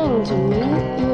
mãe de mim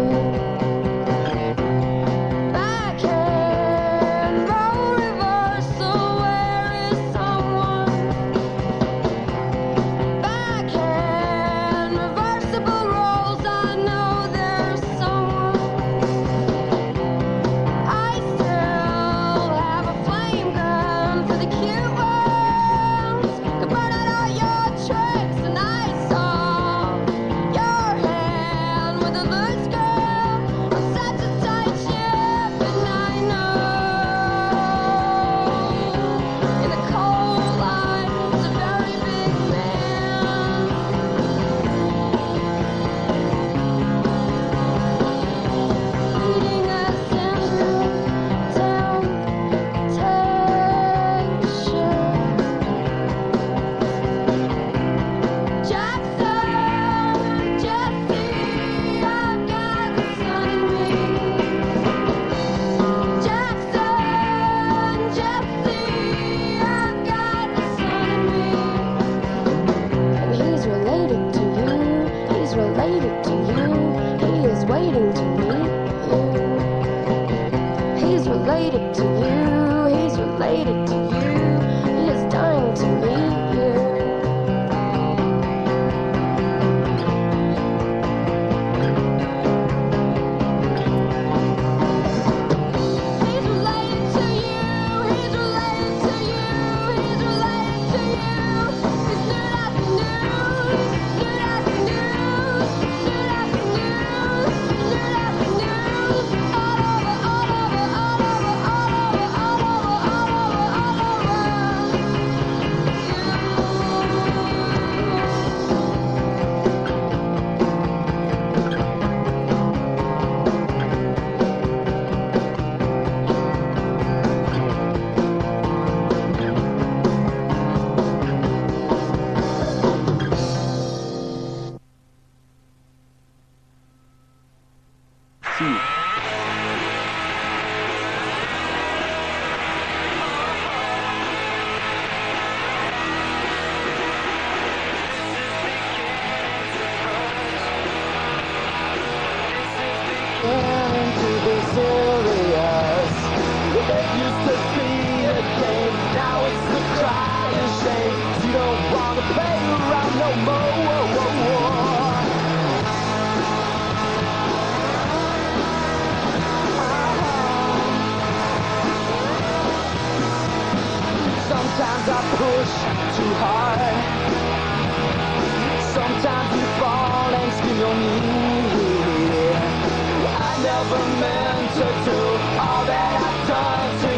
never meant to do all that I've done to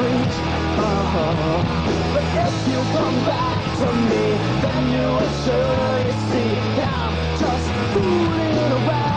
preach. Uh-huh. But if you come back to me, then you will surely see I'm just fooling around.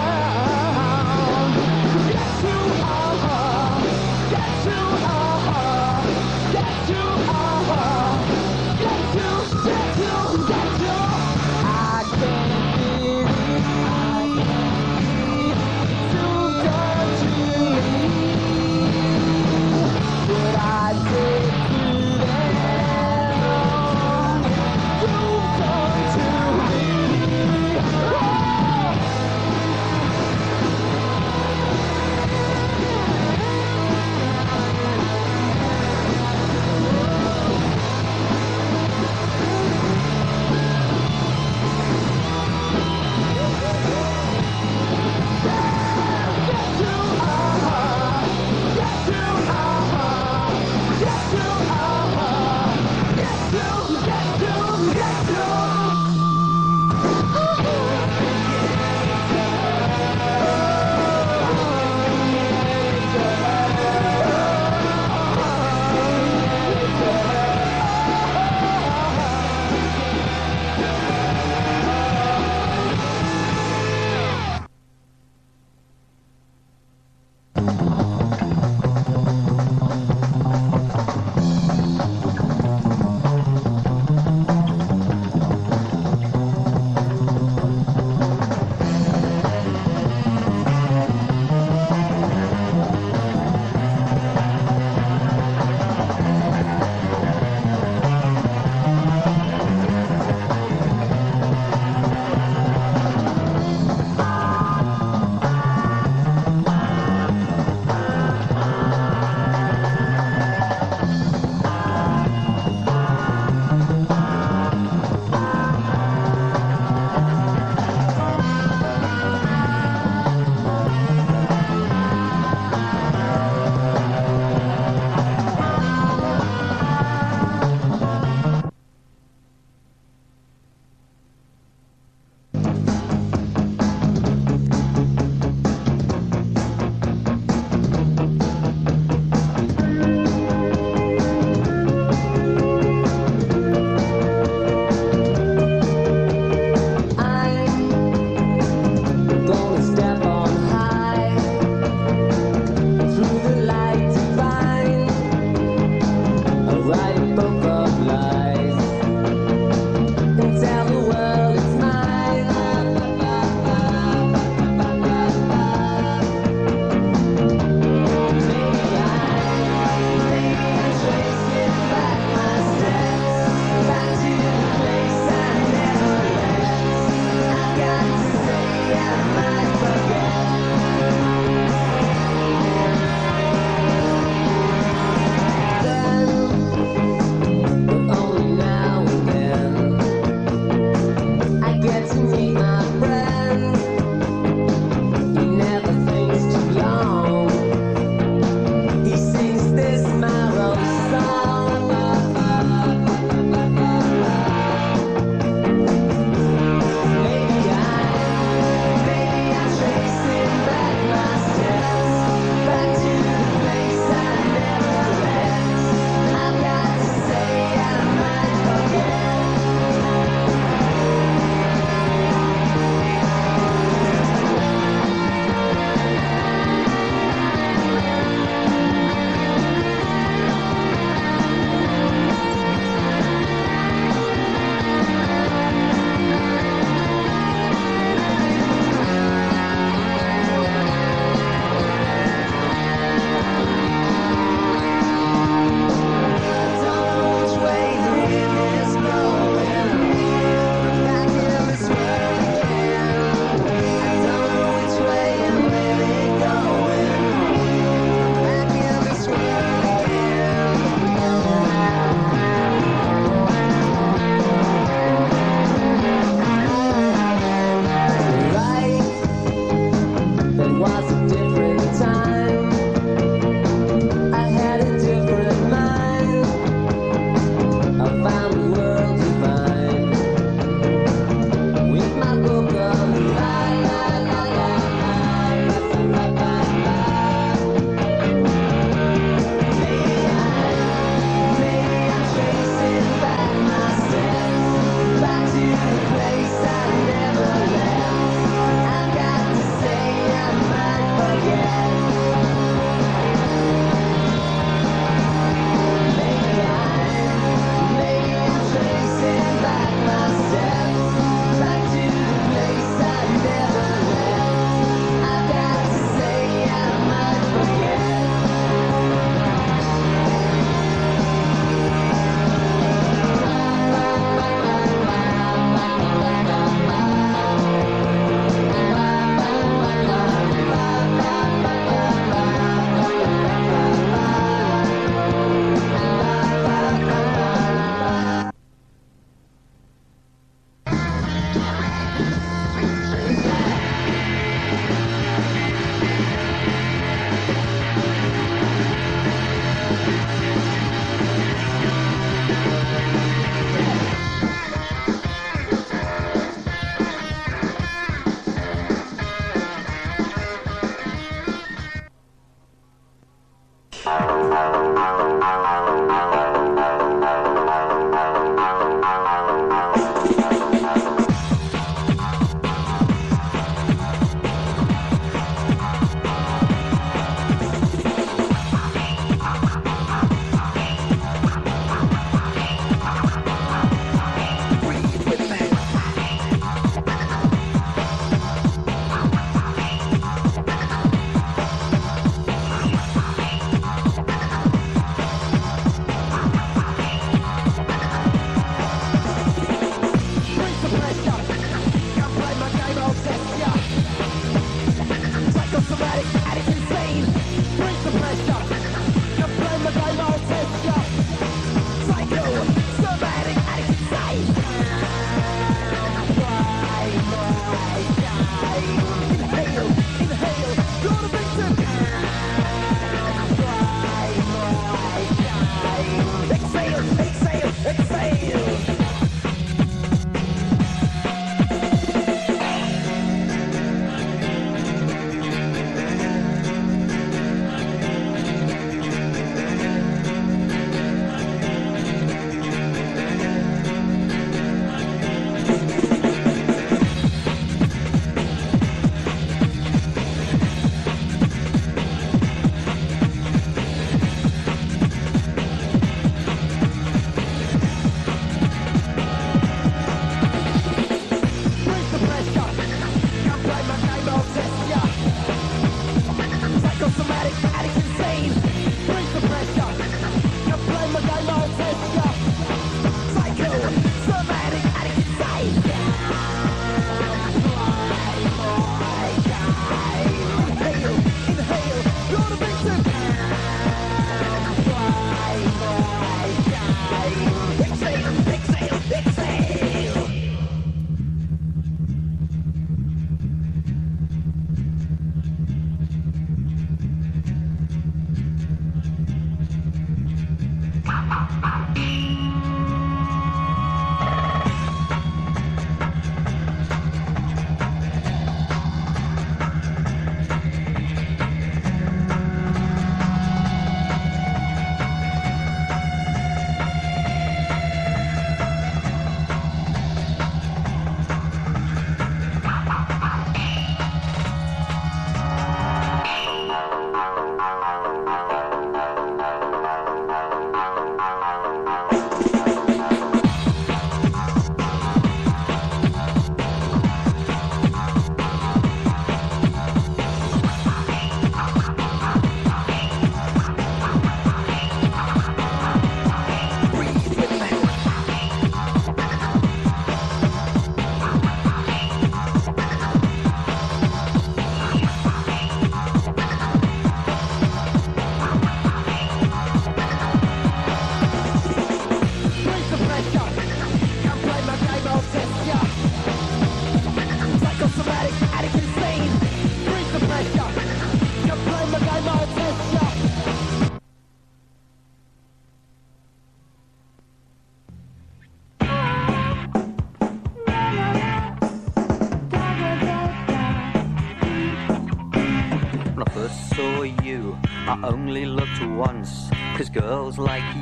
like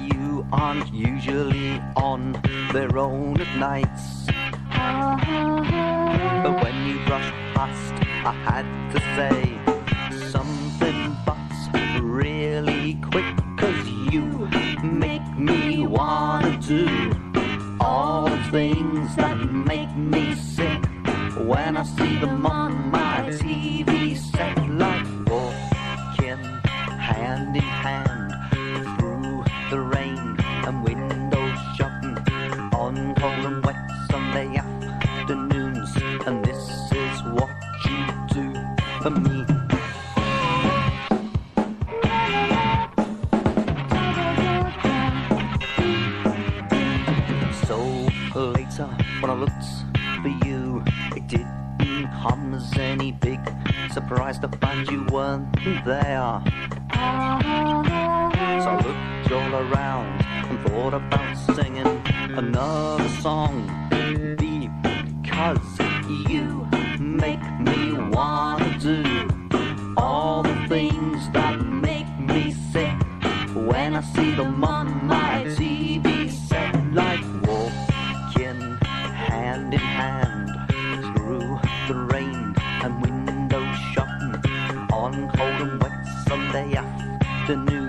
and I see them on my TV set like walking hand in hand through the rain and window shopping on cold and wet Sunday afternoon.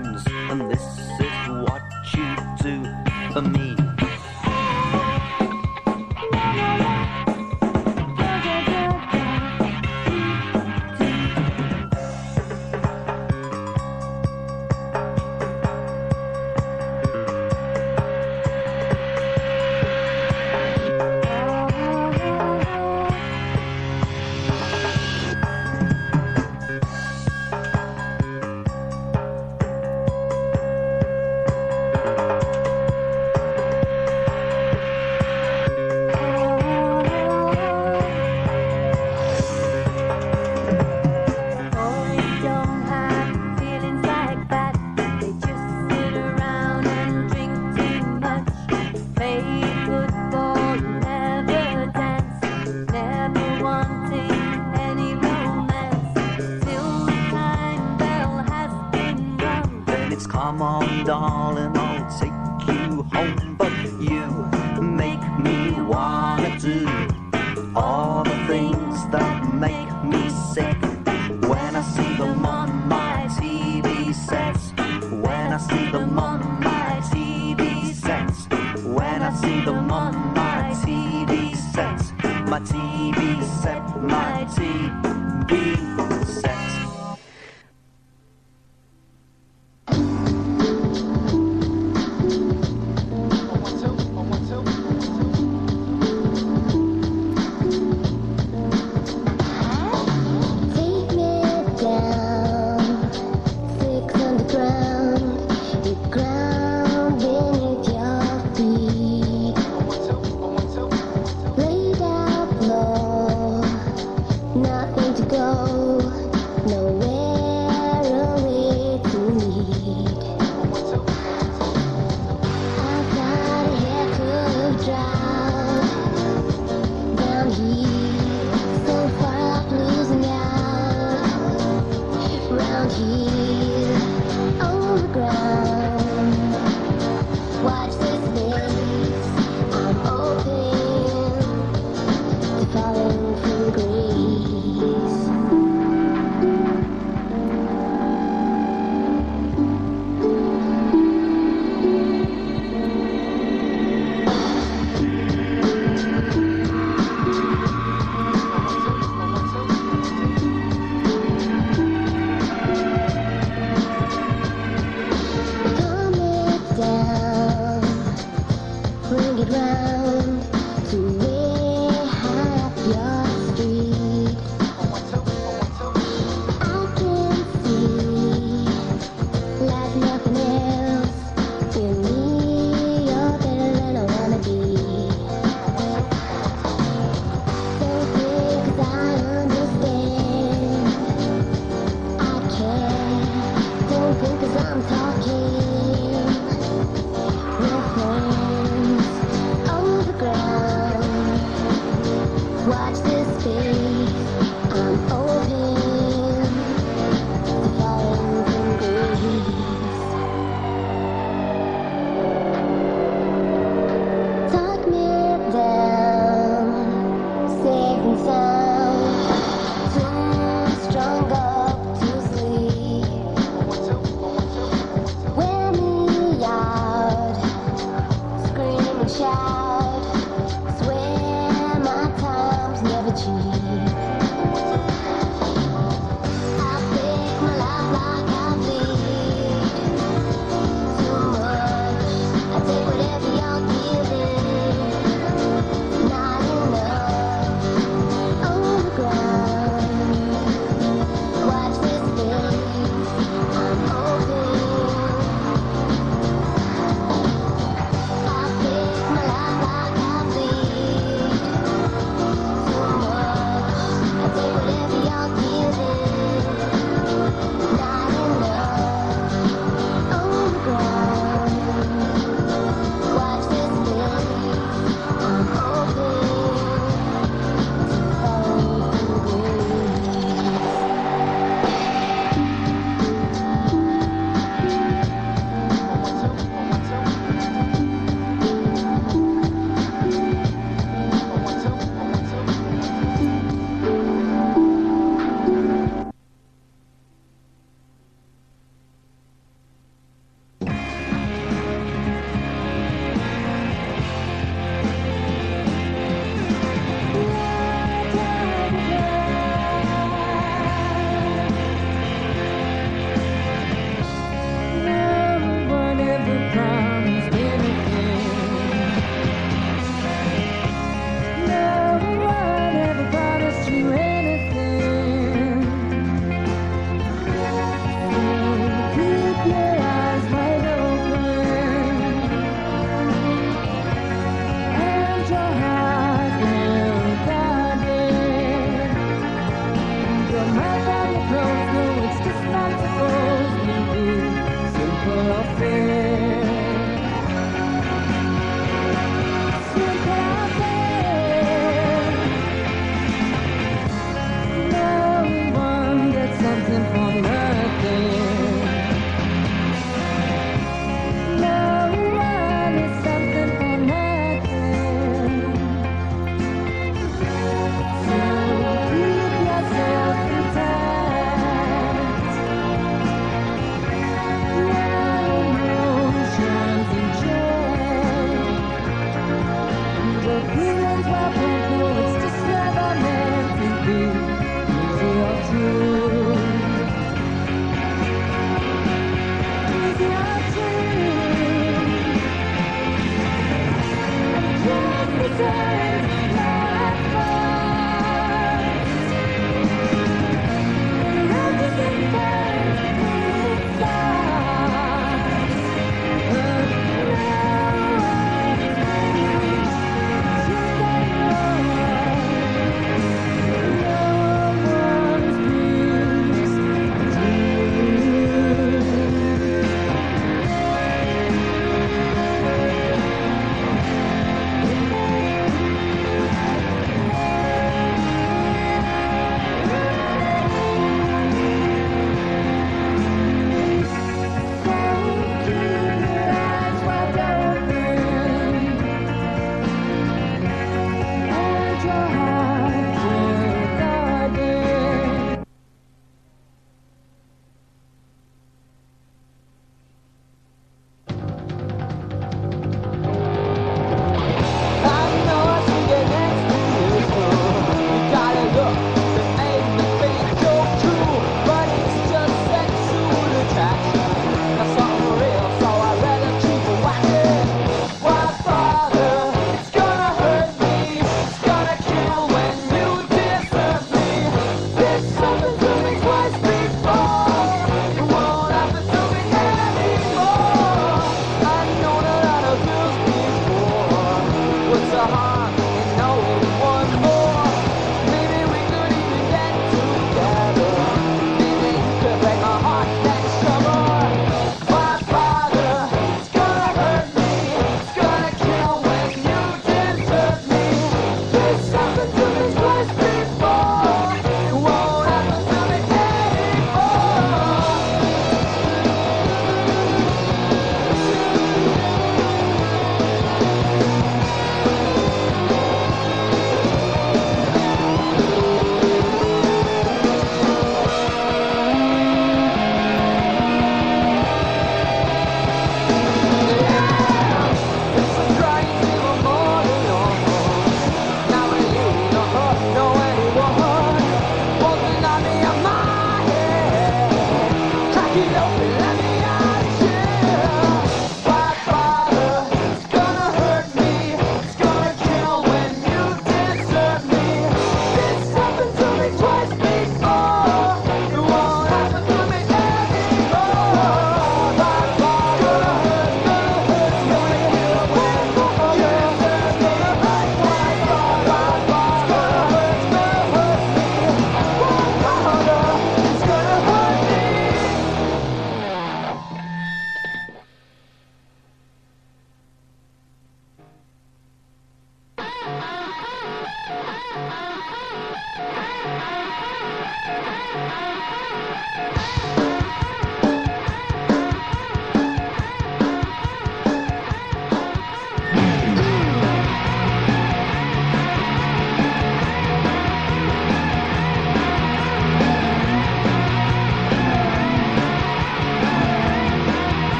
around.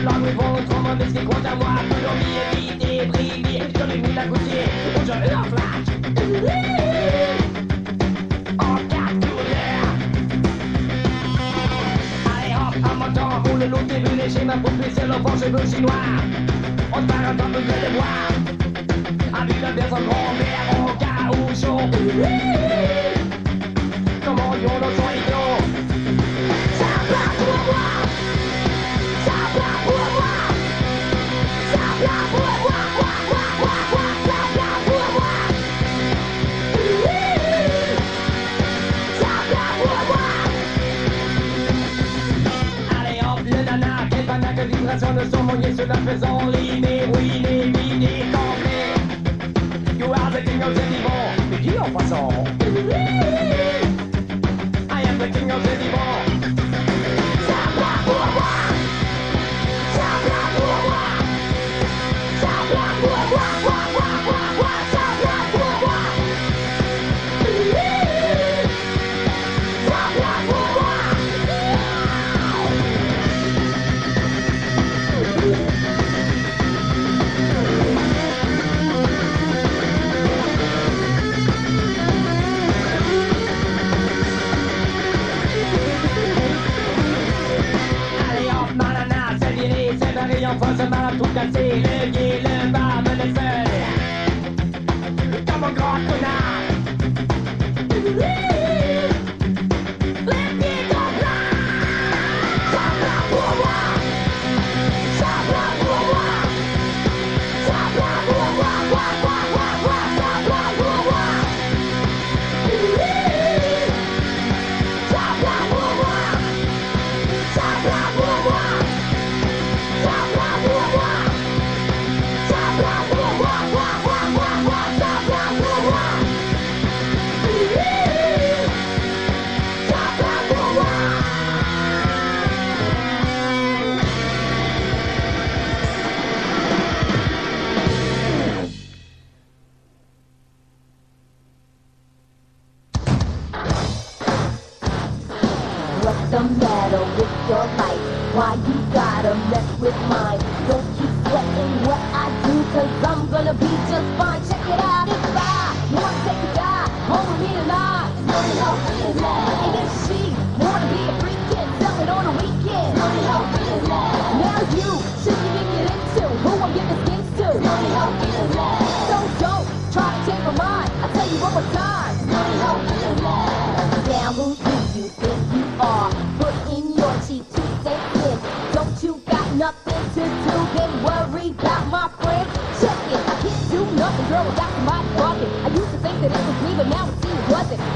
Langue répond autrement de ce qui compte à moi. Plus ai mis la gouttière, où je. En quatre couleurs. Allez hop, à mon temps, pour le des bulles, j'ai ma poupée, c'est le bon cheveux chinois. On se barre un temps, peu de bois. La verre sans grand-mère, au cas où chaud. Yon dans son idiot? Ça va pour moi! Banane de vibration de son mouillé sur la faisant rimer, ruiner, miner, combler. You are the king of the divan, mais dis en passant? I am the king of the divan. C'est barré, enfin c'est mal à tout casser.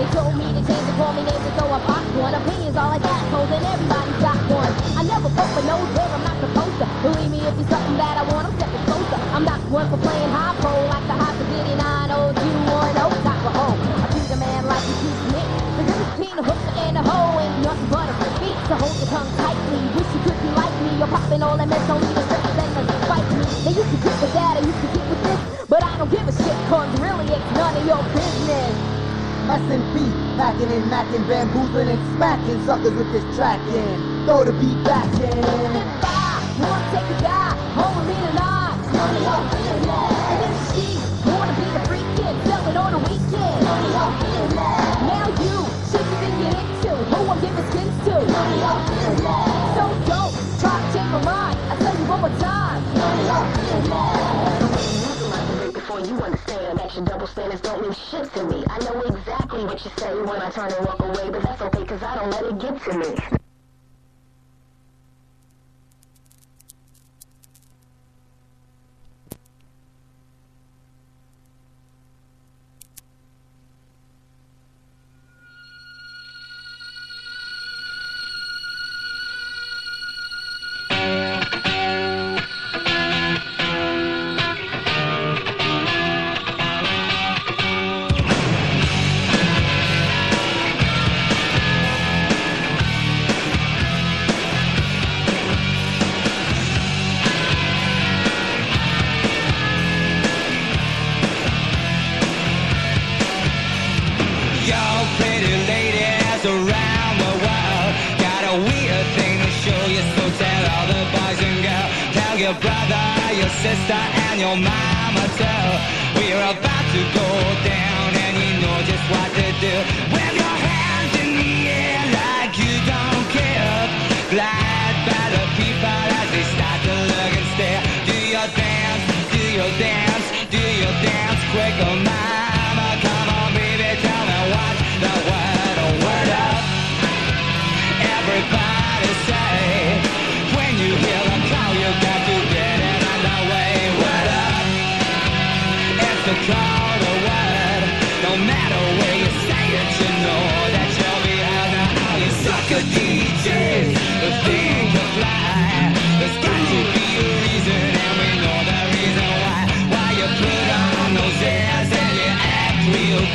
They told me to change and call me names, and so I popped one. Opinions all like assholes, and everybody got one. I never poke my nose where I'm not supposed to. Believe me, if it's something that I want, I'm stepping closer. I'm not one for playing high pole like the high city 90210 type of hoe. I treat a man like he treats me. The difference between a hooker and a hoe ain't nothing but a feet. So hold your tongue tightly. Wish you could be like me. You're popping all that mess, don't even stress and fight me. They used to get with that, I used to get with this. But I don't give a shit, cause really it's none of your business. S&P, packing and macking, bamboozling and smacking suckers with this track in. Throw the beat back in. If I wanna take a guy home with me tonight, your business. And if she wanna be the freakin', sell it on the weekend, your business. Now you should even get into who I'm giving skins to, your business. So don't try to change my mind. I tell you one more time, of your business. Before you understand that your double standards don't mean shit to me. What you say when I turn and walk away, but that's okay cause I don't let it get to me.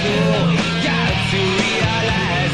You got to realize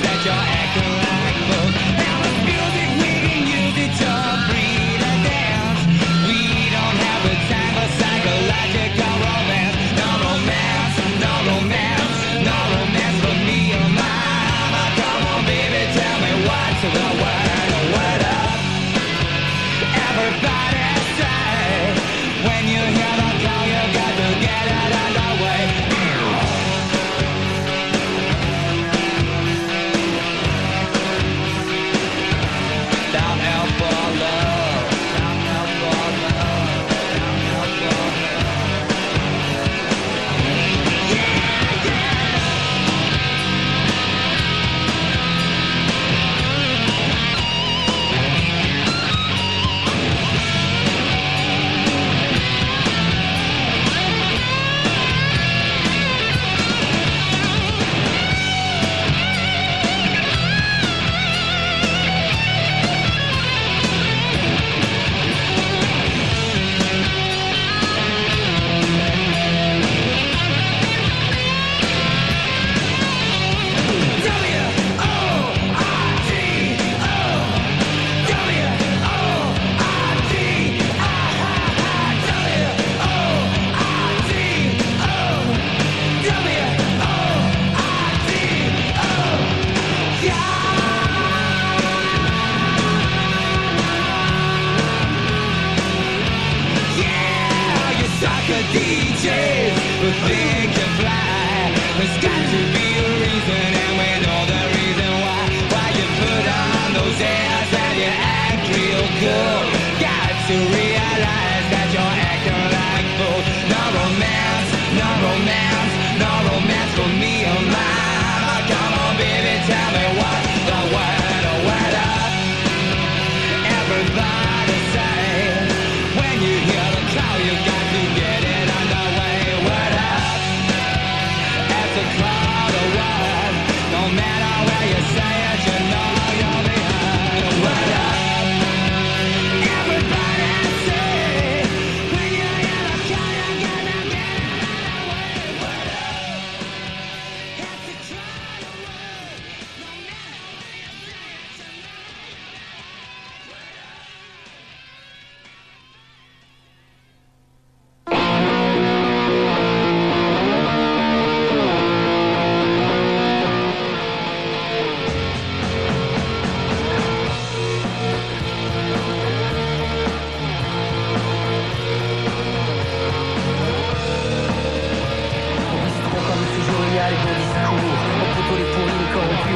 このに不こをおっとりポリンコ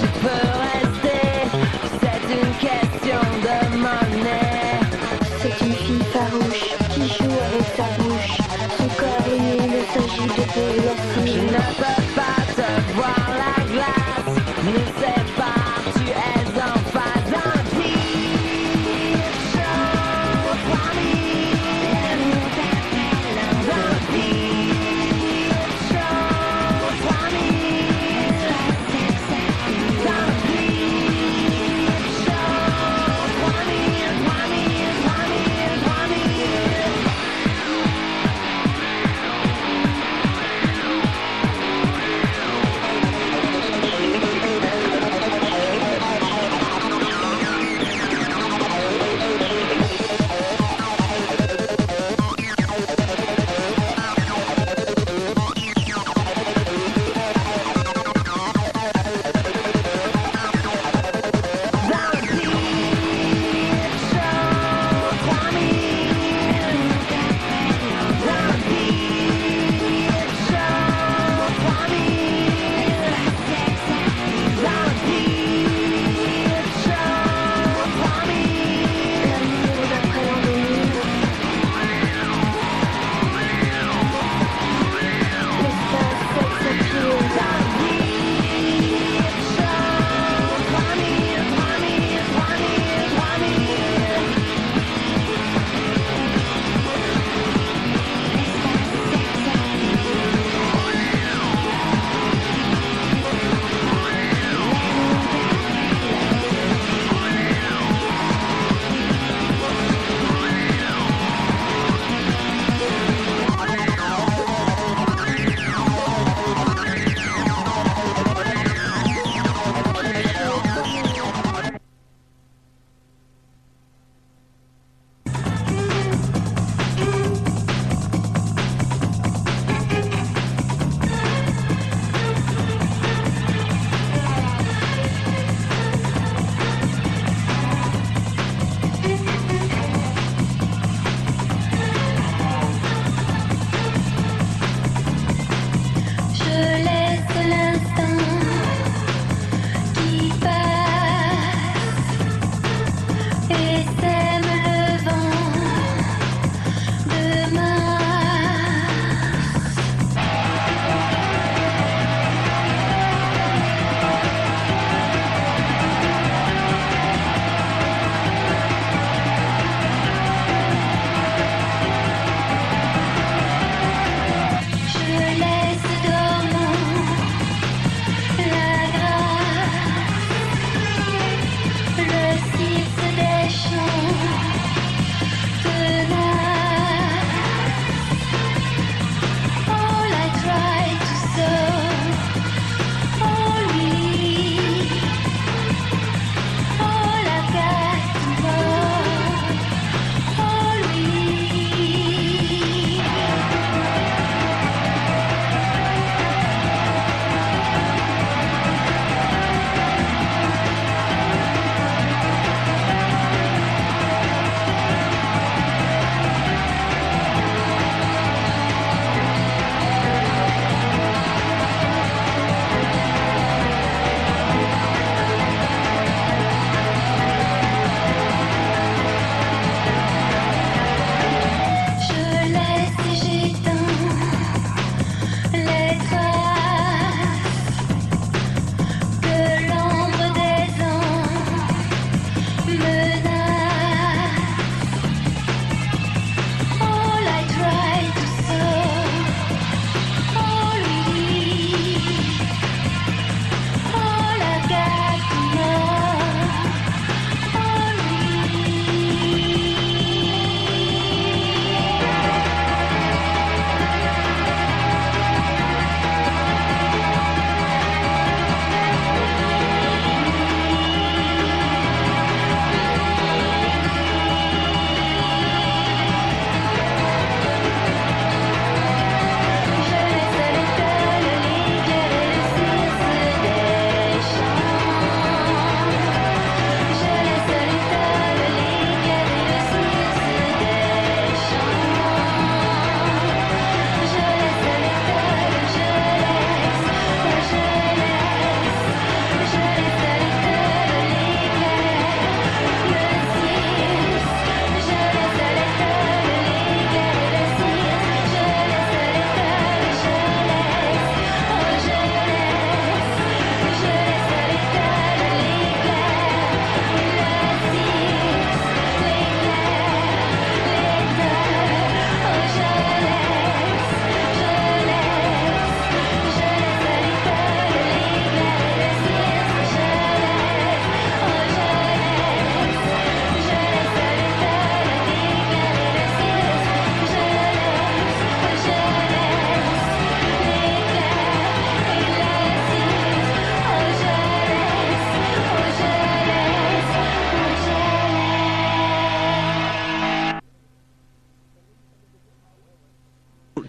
Je bouleverser. ne peux pas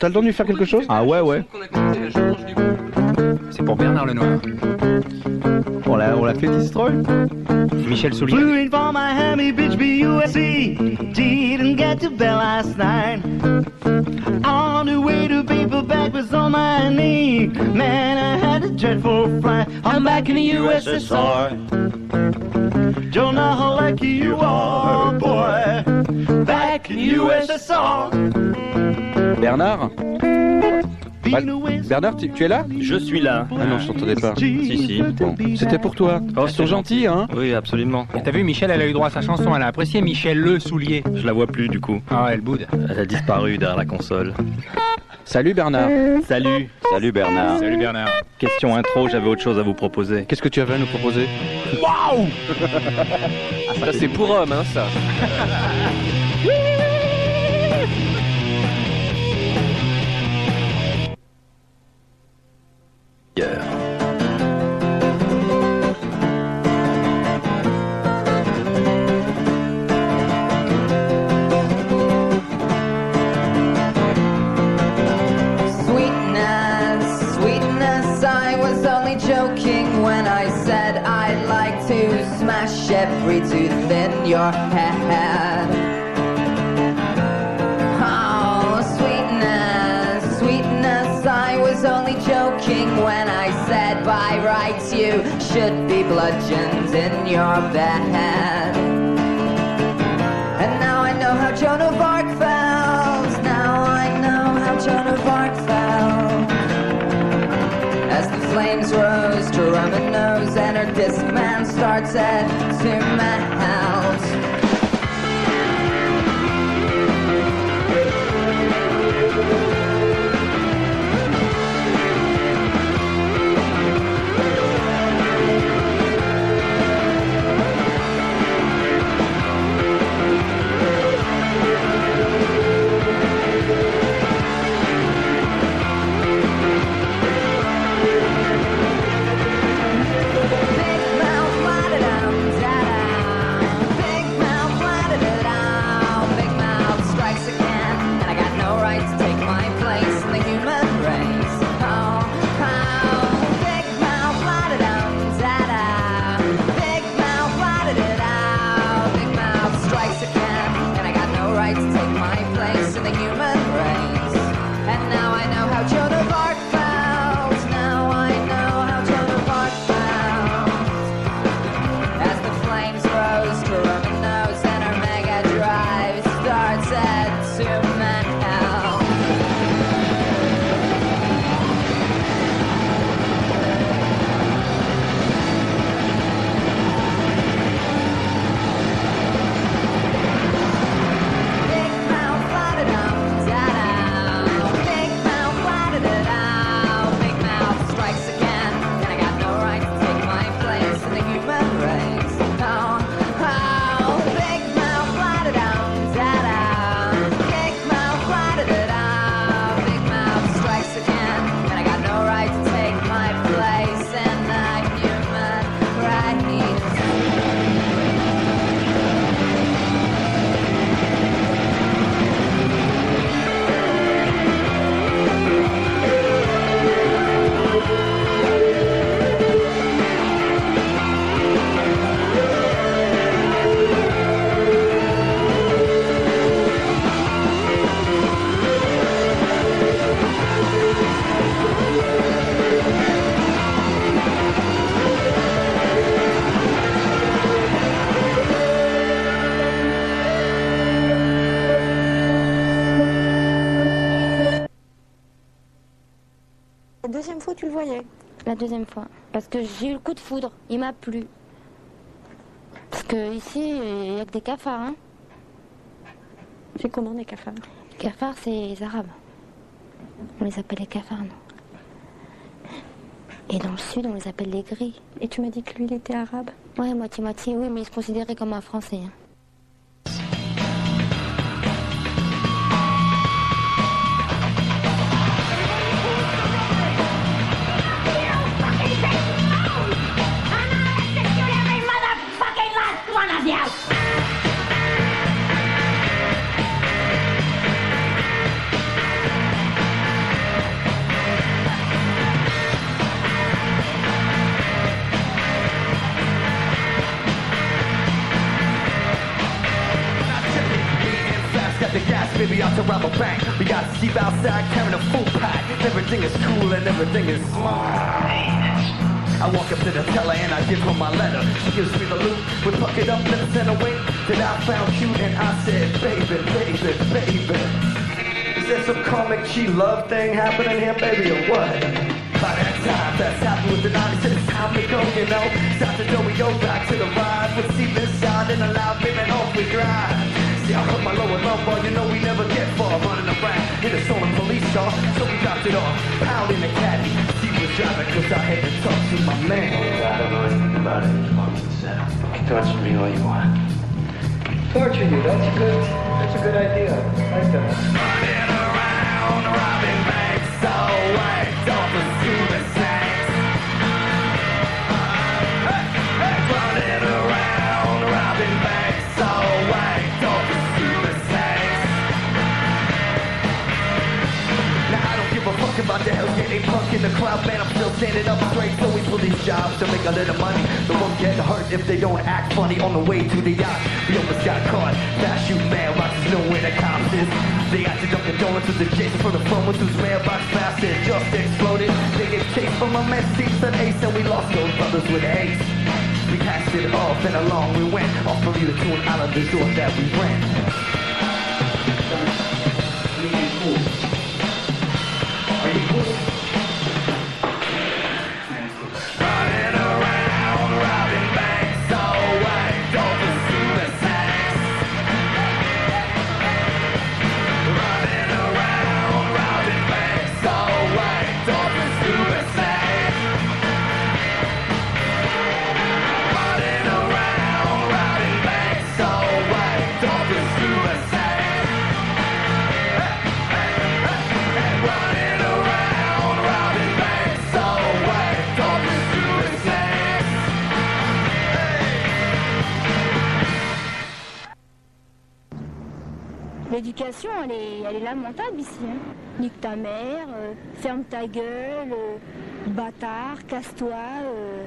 t'as le temps de lui faire quelque chose Ah ouais, ouais. C'est pour Bernard Lenoir. On l'a, on l'a fait destroy Michel Soulier. In from Miami Beach, BUSC. Didn't get to bed last night. On the way to paperback was on my knee. Man, I had a dreadful flight. I'm back in the USSR. Don't know how lucky you are, boy. Back in the USSR. Bernard Bah, Bernard, tu, tu es là Je suis là. Ah non, je t'entendais pas. Si, si. Bon, C'était pour toi. Oh, Ils sont gentils, hein Oui, absolument. Et t'as vu, Michel, elle a eu droit à sa chanson, elle a apprécié Michel Le Soulier. Je la vois plus du coup. Ah, elle boude. Elle a disparu derrière la console. Salut Bernard. Salut. Salut Bernard. Salut Bernard. Question intro, j'avais autre chose à vous proposer. Qu'est-ce que tu avais à nous proposer? Waouh Ça c'est pour homme, hein, ça. smash every tooth in your head. Should be bludgeons in your bed. And now I know how Joan of Arc felt. Now I know how Joan of Arc felt. As the flames rose to Roman nose and her disc man started to melt. Deuxième fois. Parce que j'ai eu le coup de foudre. Il m'a plu. Parce que ici, il n'y a que des cafards. Hein. C'est comment des cafards? Les cafards, c'est les Arabes. On les appelle les cafards, non Et dans le sud, on les appelle les gris. Et tu m'as dit que lui, il était arabe? Ouais, moitié-moitié, oui, mais il se considérait comme un Français. hein. Gives me the loot, we fuck it up, let's send away. That I found cute and I said, baby, baby, baby. Is there some comic G love thing happening here, baby, or what? By that time, that's happened with the night, it's time to go, you know. Start the door, we go back to the ride. With Steve inside and a loud and off we drive. See, I put my lower lumbar, you know we never get far. Running around in a stolen police car, so we dropped it off. Pound in the caddy. Steve was driving cause I had to talk to my man. I don't know anything about it. You torture me all you want. Torture you, that's a good, that's a good idea. I like that. Running around, robbing banks, so wait, don't pursue the snakes. Hey, hey, running around, robbing banks, so wait, don't pursue the snakes. Now I don't give a fuck about the hell getting punk in the crowd, man. I'm still standing up straight, so we pull these jobs to make a little money. The ones get hurt if they don't on the way to the yacht. We almost got caught. Fast shoot man, watches know where the cops is. They got to Dunkin' Donuts with the Jason from the phone with whose mailbox fast it just exploded. They get chased from a man seats and ace, and we lost those brothers with haste. We passed it off and along we went off Bermuda to an island resort that we rent. Elle est, elle est lamentable ici. hein. Nique ta mère, euh, ferme ta gueule, euh, bâtard, casse-toi, euh,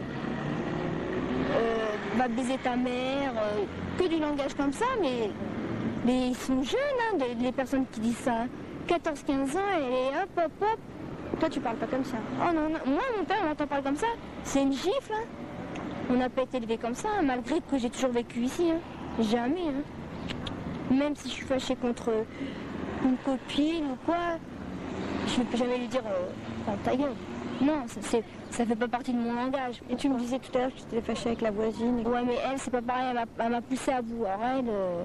va baiser ta mère, que du langage comme ça, mais, ils sont jeunes, hein, les personnes qui disent ça. 14-15 ans, et hop, hop, hop. Toi, tu parles pas comme ça. Oh non, non. moi, mon père, on entend parler comme ça. C'est une gifle. hein. On n'a pas été élevé comme ça, malgré que j'ai toujours vécu ici. hein. Jamais. Même si je suis fâchée contre une copine ou quoi, je ne peux jamais lui dire euh, ta gueule. Non, ça, c'est, ça fait pas partie de mon langage. Et tu me disais tout à l'heure que tu t'étais fâchée avec la voisine. Ouais, mais elle, c'est pas pareil, elle m'a, poussée à bout. Alors elle, euh,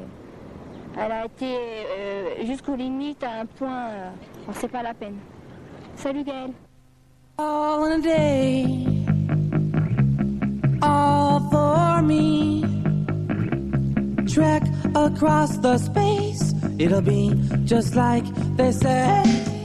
elle a été euh, jusqu'aux limites à un point, euh, bon, c'est pas la peine. Salut Gaëlle. all in a day, all for me. Trek across the space, it'll be just like they say.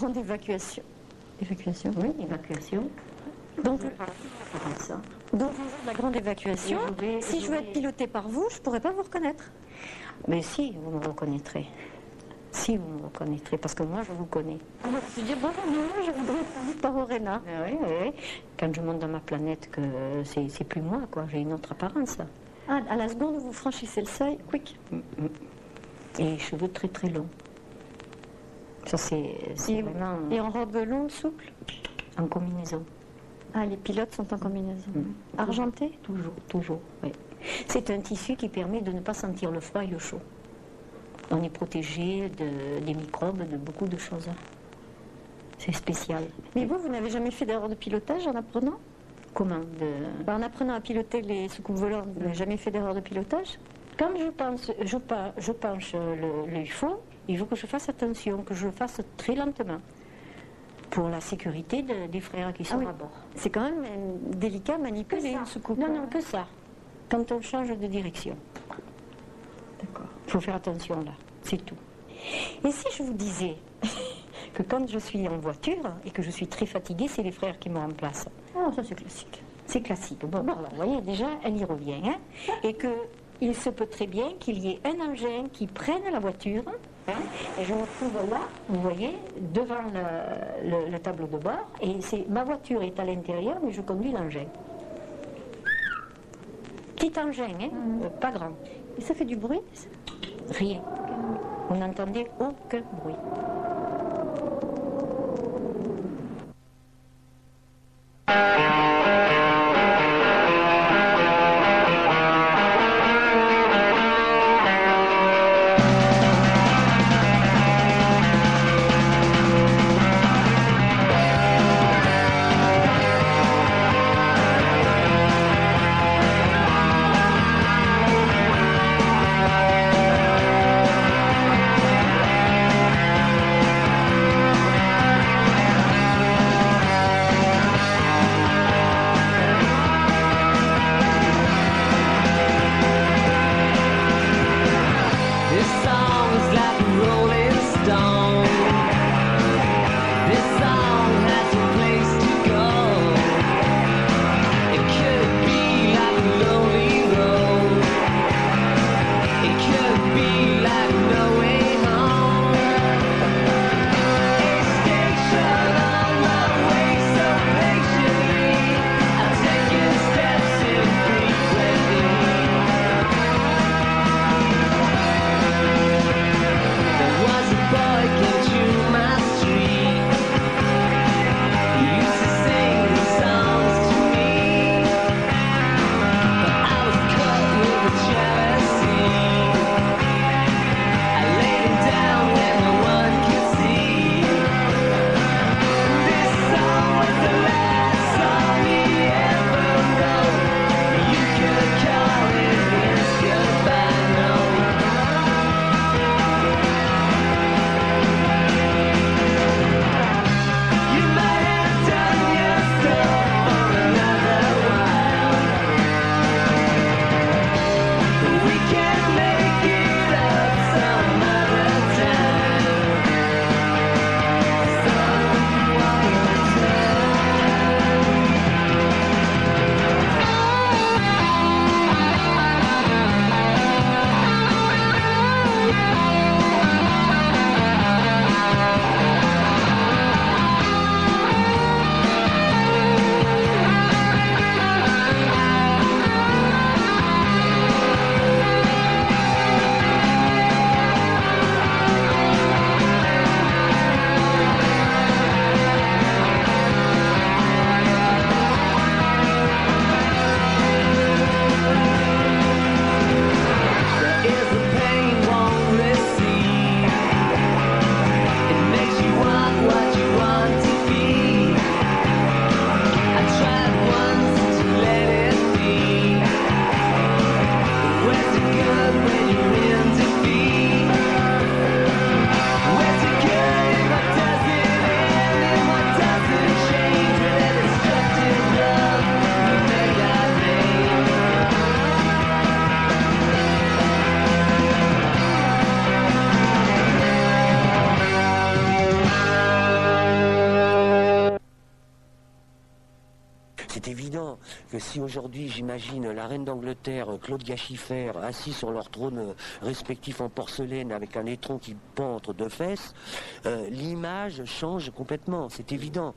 La grande évacuation. Évacuation Oui, évacuation. Donc, donc la grande évacuation, Et je vais- si je je veux vais- être pilotée par vous, je ne pourrais pas vous reconnaître. Mais si, vous me reconnaîtrez. Si, vous me reconnaîtrez, parce que moi, je vous connais. Dire, bonjour, moi, je voudrais être par Orena. Ah oui, oui, oui. Quand je monte dans ma planète, que c'est plus moi, quoi. J'ai une autre apparence. Ah, à la seconde où vous franchissez le seuil, quick. Et les cheveux très très longs. Ça, c'est vraiment et en robe longue, souple en combinaison. Ah, les pilotes sont en combinaison. Argenté Toujours, toujours, oui. C'est un tissu qui permet de ne pas sentir le froid et le chaud. On est protégé de- des microbes, de beaucoup de choses. C'est spécial. Mais vous, vous n'avez jamais fait d'erreur de pilotage en apprenant? Comment de... Bah, En apprenant à piloter les soucoupes volantes, vous n'avez jamais fait d'erreur de pilotage? Quand je pense, je, je penche le, le UFO, il faut que je fasse attention, que je le fasse très lentement. Pour la sécurité de- des frères qui sont Ah oui. à bord. C'est quand même euh, délicat à manipuler une soucoupe. Non, non, que ça. Quand on change de direction. D'accord. Il faut faire attention là, c'est tout. Et si je vous disais que quand je suis en voiture et que je suis très fatiguée, c'est les frères qui me remplacent. Ah, ça c'est classique. C'est classique. Bon, alors, vous voyez, déjà, elle y revient. hein. et que il se peut très bien qu'il y ait un engin qui prenne la voiture. Hein, et je me trouve là, vous voyez, devant le, le- le tableau de bord. Et ma voiture est à l'intérieur, mais je conduis l'engin. Petit engin, hein, euh, pas grand. Et ça fait du bruit Rien. On n'entendait aucun bruit. La reine d'Angleterre, Claude Schiffer, assis sur leur trône respectif en porcelaine avec un étron qui pend entre deux fesses, euh, l'image change complètement, c'est évident.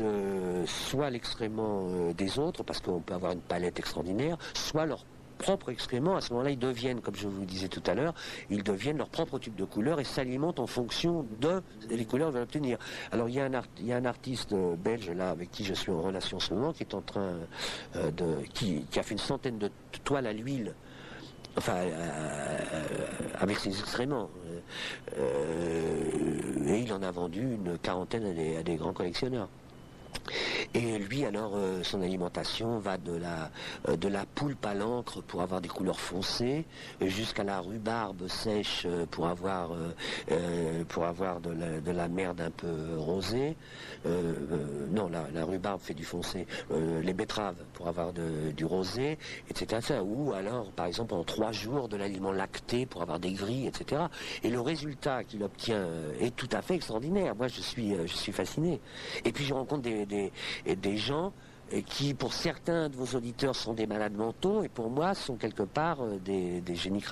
Euh, soit l'excrément euh, des autres, parce qu'on peut avoir une palette extraordinaire, soit leur propre excrément, à ce moment-là, ils deviennent, comme je vous disais tout à l'heure, ils deviennent leur propre tube de couleur et s'alimentent en fonction de les couleurs qu'ils veulent obtenir. Alors, il y a un, art- il y a un artiste euh, belge, là, avec qui je suis en relation en ce moment, qui est en train de... Qui, a fait une centaine de toiles à l'huile enfin, avec ses excréments. Et il en a vendu une quarantaine à des grands collectionneurs. Et lui, alors, euh, son alimentation va de la, euh, de la poulpe à l'encre pour avoir des couleurs foncées, jusqu'à la rhubarbe sèche euh, pour avoir, euh, pour avoir de, la, de la merde un peu rosée. Non, la, rhubarbe fait du foncé. Les betteraves pour avoir du rosé, etc. Ou alors, par exemple, en trois jours, de l'aliment lacté pour avoir des gris, etc. Et le résultat qu'il obtient est tout à fait extraordinaire. Moi, je suis, je suis fasciné. Et puis, je rencontre des, des, gens euh, qui, pour certains de vos auditeurs, sont des malades mentaux et pour moi, sont quelque part euh, des, des génies.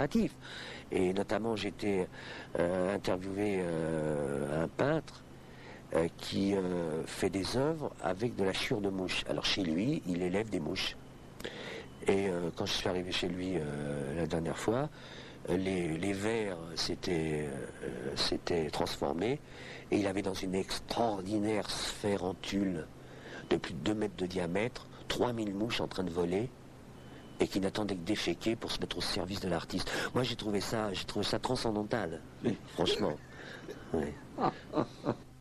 Et notamment, j'étais euh, interviewé euh, un peintre euh, qui fait des œuvres avec de la chure de mouche. Alors chez lui, il élève des mouches. Et quand je suis arrivé chez lui la dernière fois, les, vers euh, s'étaient transformés et il avait dans une extraordinaire sphère en tulle de plus de 2 mètres de diamètre 3000 mouches en train de voler et qui n'attendaient que déféquer pour se mettre au service de l'artiste. Moi j'ai trouvé ça, j'ai trouvé ça transcendantal, franchement.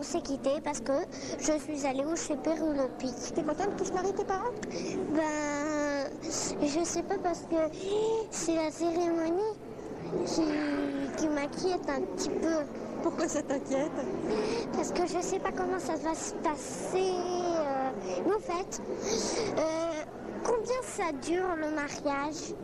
on s'est quitté parce que je suis allée au Super Olympique. T'es contente qu'ils se marient tes parents? Ben, je sais pas parce que c'est la cérémonie qui, qui m'inquiète un petit peu. Pourquoi ça t'inquiète? Parce que je sais pas comment ça va se passer. Euh. En fait, euh, combien ça dure le mariage?